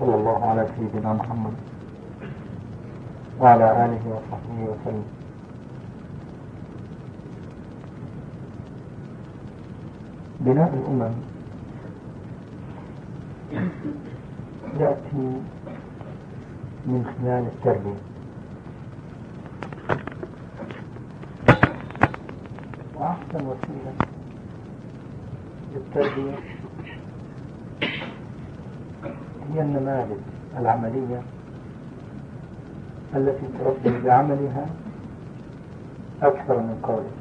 صلى الله على سيدنا محمد وعلى آله وصحبه وسلم. بناء الأمم يأتي من خلال التربية. وأحسن وسيلة للتربية هي النماذج العملية التي تربي بعملها أكثر من قولها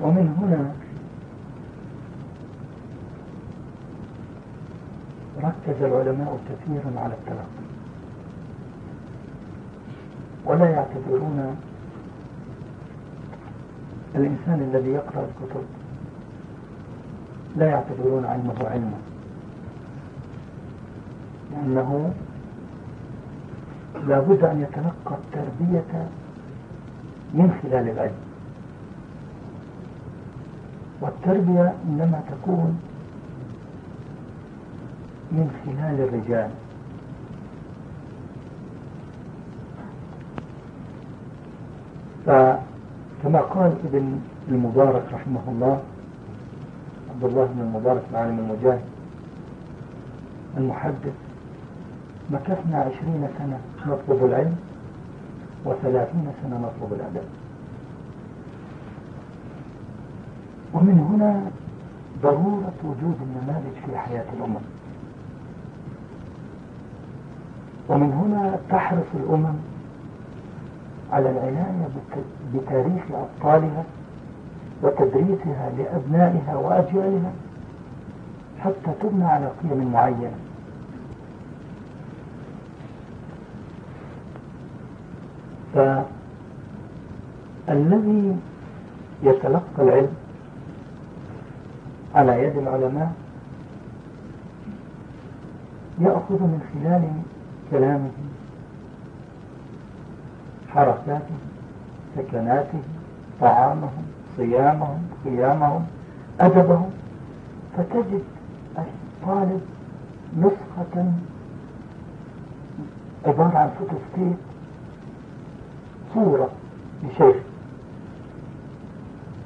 ومن هنا ركز العلماء كثيرا على التلقي. ولا يعتبرون الإنسان الذي يقرأ الكتب لا يعتبرون علمه علما. لأنه لابد أن يتلقى التربية من خلال العلم. والتربية إنما تكون من خلال الرجال. فكما قال ابن المبارك رحمه الله عبد الله بن المبارك العالم المجاهد المحدث. مكثنا عشرين سنة نطلب العلم وثلاثين سنة نطلب الأدب. ومن هنا ضرورة وجود النماذج في حياة الأمم ومن هنا تحرص الأمم على العناية بتاريخ أبطالها وتدريسها لأبنائها وأجيالها حتى تبنى على قيم معينة. فالذي يتلقى العلم على يد العلماء يأخذ من خلال كلامه حركاته سكناته طعامهم صيامهم قيامهم أدبهم فتجد الطالب نسخة عبارة عن فوتوستيت صورة لشيخ.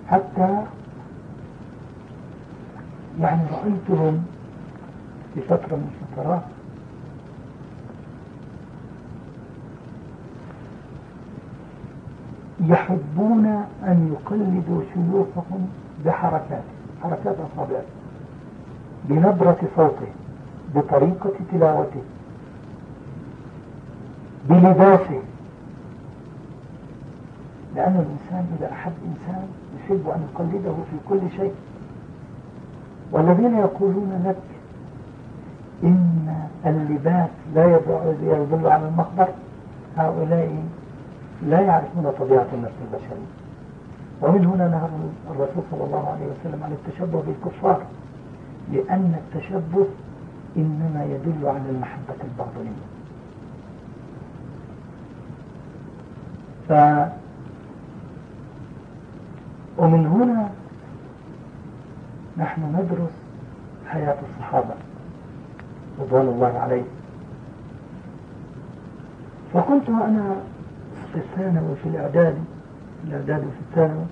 حتى يعني رأيتهم في فترة من الفترات يحبون أن يقلدوا شيوخهم بحركات حركات أصابعهم بنبرة صوته بطريقة تلاوته بلباسه. لأن الإنسان إذا أحب إنسان يحب أن يقلده في كل شيء. والذين يقولون لك إن اللباس لا يدل على المخبر هؤلاء لا يعرفون طبيعة النفس البشرية. ومن هنا نهى الرسول صلى الله عليه وسلم عن التشبه بالكفار لأن التشبه إنما يدل على المحبة الباطنية. ف ومن هنا نحن ندرس حياة الصحابة رضوان الله عليهم. فكنت أنا في الثانوي في الإعداد في الإعداد وفي الثانوي.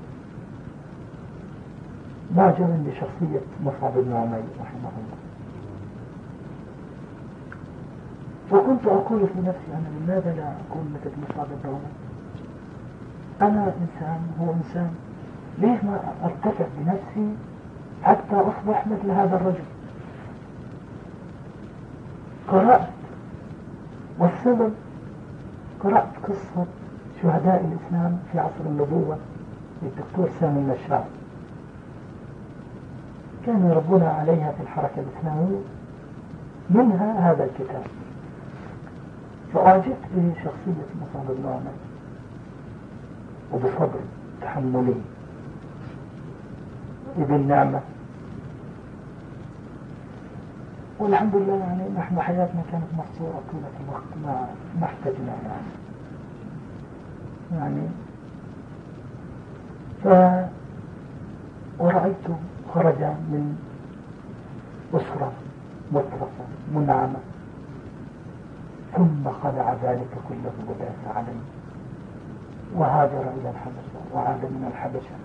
معجبا بشخصية مصعب بن عمير رحمه الله. فكنت أقول في نفسي أنا لماذا لا أكون مثل مصعب بن عمير؟ أنا إنسان هو إنسان. ليه ما أرتفع بنفسي حتى أصبح مثل هذا الرجل؟ قرأت. والسبب؟ قرأت قصة شهداء الإسلام في عصر النبوة للدكتور سامي النشار كانوا يربون عليها في الحركة الإسلامية. منها هذا الكتاب. فأعجبت بشخصية مصعب عمر. وبصبر تحمله وبالنعمة والحمد لله يعني نحن حياتنا كانت مقصورة طيلة الوقت ما ما احتجنا يعني. يعني. ف ورأيت خرج من أسرة مطرفة منعمة. ثم خلع ذلك كله وداس عليه. وهاجر إلى الحبشة وعاد من الحبشة.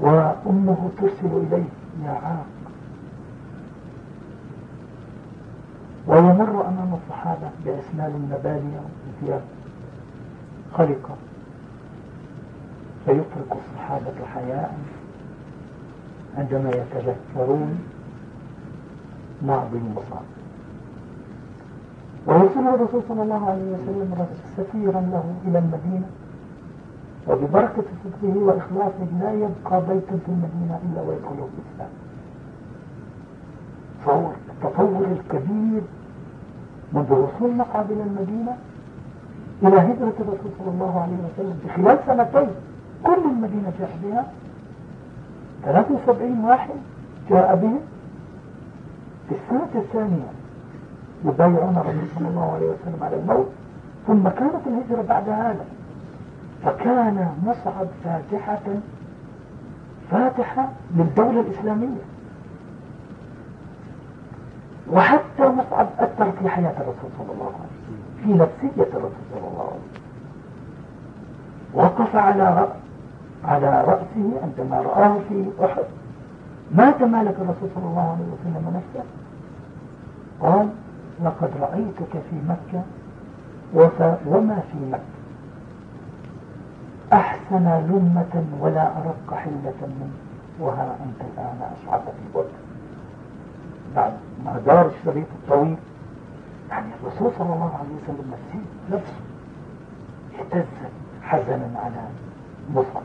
وأمه ترسل إليه يا عاق. ويمر الصحابة بأسنان مبالية وثياب خلقة. فيترك الصحابة حياء عندما يتذكرون ماضي المصاب. ويرسله الرسول صلى الله عليه وسلم سفيرا له إلى المدينة وببركة صدقه وإخلاصه لا يبقى بيت في المدينة إلا ويدخله الإسلام. فهو التطور الكبير منذ وصول مقعد إلى المدينة إلى هجرة الرسول صلى الله عليه وسلم في خلال سنتين. كل المدينة جاء بها. 73 واحد جاء بهم. في السنة الثانية يبايعون الرسول صلى الله عليه وسلم على الموت. ثم كانت الهجرة بعد هذا. فكان مصعب فاتحة فاتحة للدولة الإسلامية. وحتى مصعب أثر في حياة الرسول صلى الله عليه وسلم في نفسية الرسول صلى الله عليه وسلم. وقف على رأس على رأسه عندما رآه في أحد. ما تمالك الرسول صلى الله عليه وسلم نفسه؟ قال لقد رأيتك في مكة وما في مكة. أحسن لمة ولا أرق حلة منه وها أنت الآن أشعب في الوجه بعد ما دار الشريط الطويل. يعني الرسول صلى الله عليه وسلم نفسه نفسه اهتزت حزنا على مصعب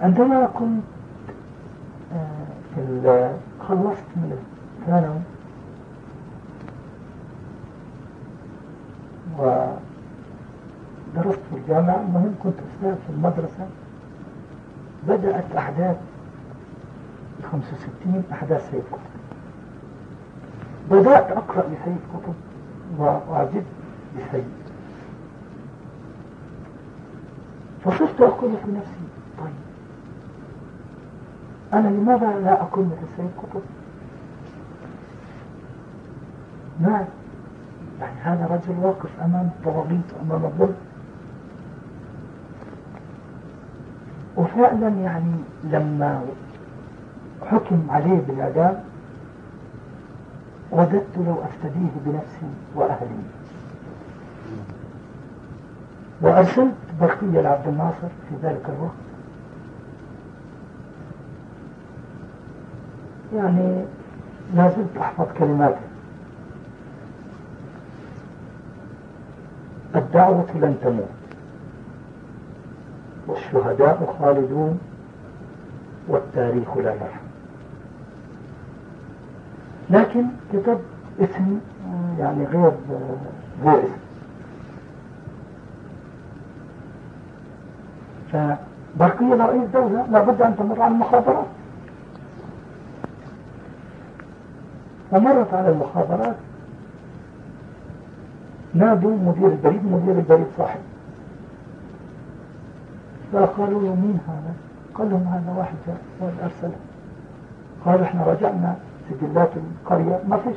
عندما كنت آه، خلصت من الثانوي ودرست في الجامعة المهم كنت أستاذ في المدرسة. بدأت أحداث 65 أحداث سيد قطب. بدأت أقرأ لسيد قطب وأعجبت بسيد فصرت أقول في نفسي طيب أنا لماذا لا أكون مثل السيد قطب؟ ما؟ يعني هذا رجل واقف أمام الطواغيت أمام الظلم. وفعلا يعني لما حكم عليه بالإعدام وددت لو أفتديه بنفسي وأهلي. وأرسلت برقية لعبد الناصر في ذلك الوقت. يعني لا زلت أحفظ كلماته. الدعوة لن تموت. والشهداء خالدون والتاريخ لا يرحم لكن كتب اسم يعني غير غير اسم. فبرقية رئيس دولة لابد أن تمر على المخابرات. فمرت على المخابرات نادوا مدير البريد مدير البريد صاحب. فقالوا له مين هذا؟ قال لهم هذا واحد جاء وارسله قالوا إحنا رجعنا سجلات القرية. ما فيش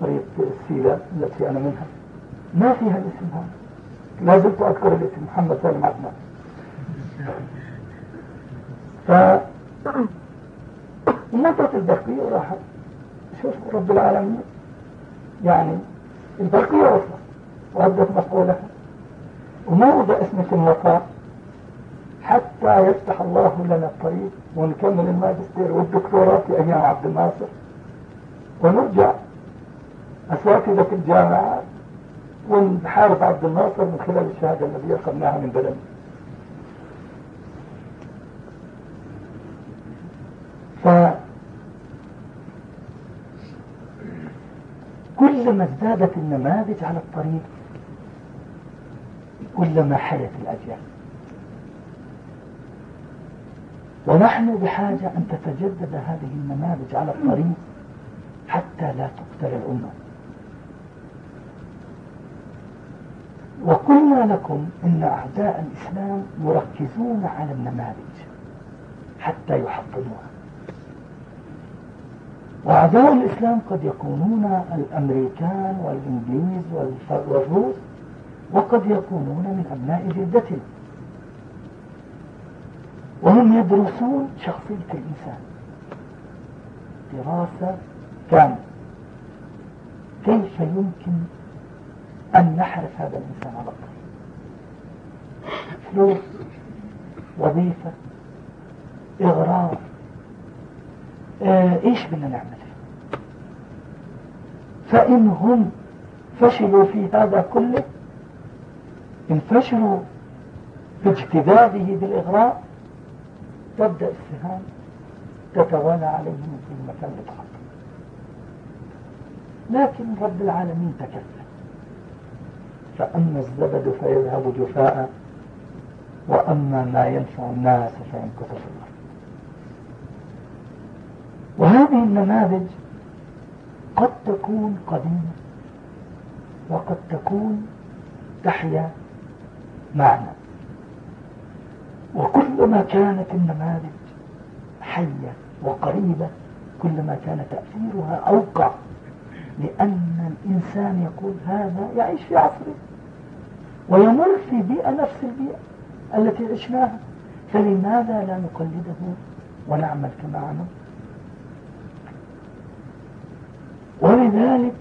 قرية السيلة التي أنا منها. ما فيها الاسم هذا. لا زلت أذكر الاسم. محمد سالم عدنان ف نظرت البرقية وراحت شوف رب العالمين. يعني البرقية وصلت. وأدت مفعولها. وما وضع اسم في المطار حتى يفتح الله لنا الطريق ونكمل الماجستير والدكتوراه في أيام عبد الناصر. ونرجع أساتذة الجامعات ونحارب عبد الناصر من خلال الشهادة التي أخذناها من بلد ف كلما ازدادت النماذج على الطريق كلما حيت الأجيال. ونحن بحاجة أن تتجدد هذه النماذج على الطريق حتى لا تقتل الأمة. وقلنا لكم إن أعداء الإسلام يركزون على النماذج حتى يحطموها. وأعداء الإسلام قد يكونون الأمريكان والإنجليز والروس وقد يكونون من أبناء جدتنا وهم يدرسون شخصية الإنسان. دراسة كاملة. كيف يمكن أن نحرف هذا الإنسان على الطريق فلوس وظيفة إغراض. آه إيش بدنا نعمل؟ فإن هم فشلوا في هذا كله إن فشلوا في اجتذابه بالإغراء تبدأ السهام تتوالى عليهم في المكان الآخر لكن رب العالمين تكفل. فأما الزبد فيذهب جفاء وأما ما ينفع الناس فينكث في الأرض وهذه النماذج قد تكون قديمة وقد تكون تحيا معنا وكلما كانت النماذج حية وقريبة كلما كان تأثيرها أوقع لأن الإنسان يقول هذا يعيش في عصره ويمر في بيئة نفس البيئة التي عشناها. فلماذا لا نقلده ونعمل كما عمل؟ ولذلك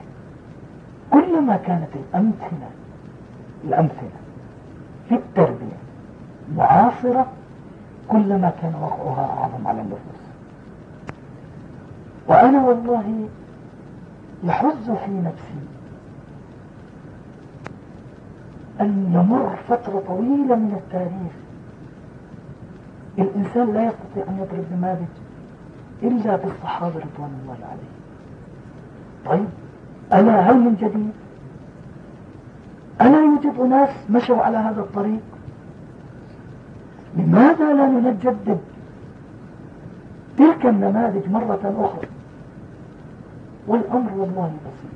كلما كانت الأمثلة الأمثلة في التربية. معاصرة كلما كان وقعها أعظم على النفوس. وأنا والله يحز في نفسي أن يمر فترة طويلة من التاريخ. الإنسان لا يستطيع أن يضرب نماذج إلا بالصحابة رضوان الله عليهم. طيب ألا هل من جديد؟ ألا يوجد أناس مشوا على هذا الطريق؟ لماذا لا نجدد تلك النماذج مرة أخرى؟ والأمر والله بسيط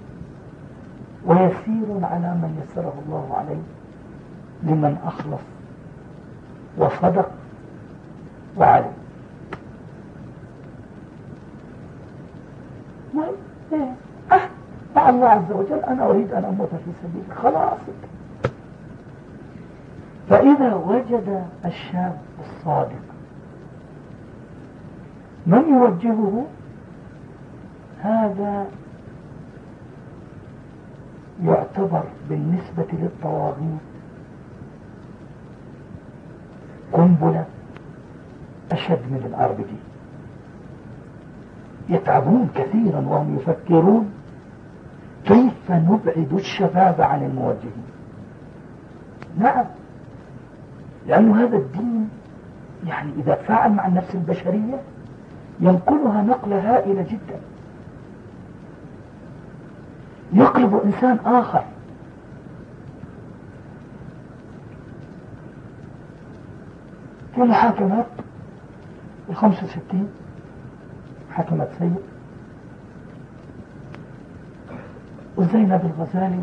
ويسير على من يسره الله عليه لمن أخلص وصدق وعلم. الله عز وجل أنا أريد أن أموت في سبيل خلاص. فإذا وجد الشاب الصادق من يوجهه؟ هذا يعتبر بالنسبة للطواغيت قنبلة أشد من الار يتعبون كثيرا وهم يفكرون. كيف نبعد الشباب عن الموجهين نعم. لأن هذا الدين يعني إذا فعل مع النفس البشرية ينقلها نقلة هائلة جدا. يقلب إنسان آخر. في محاكمات الخمسة وستين حكمت سيد. وزينب الغزالي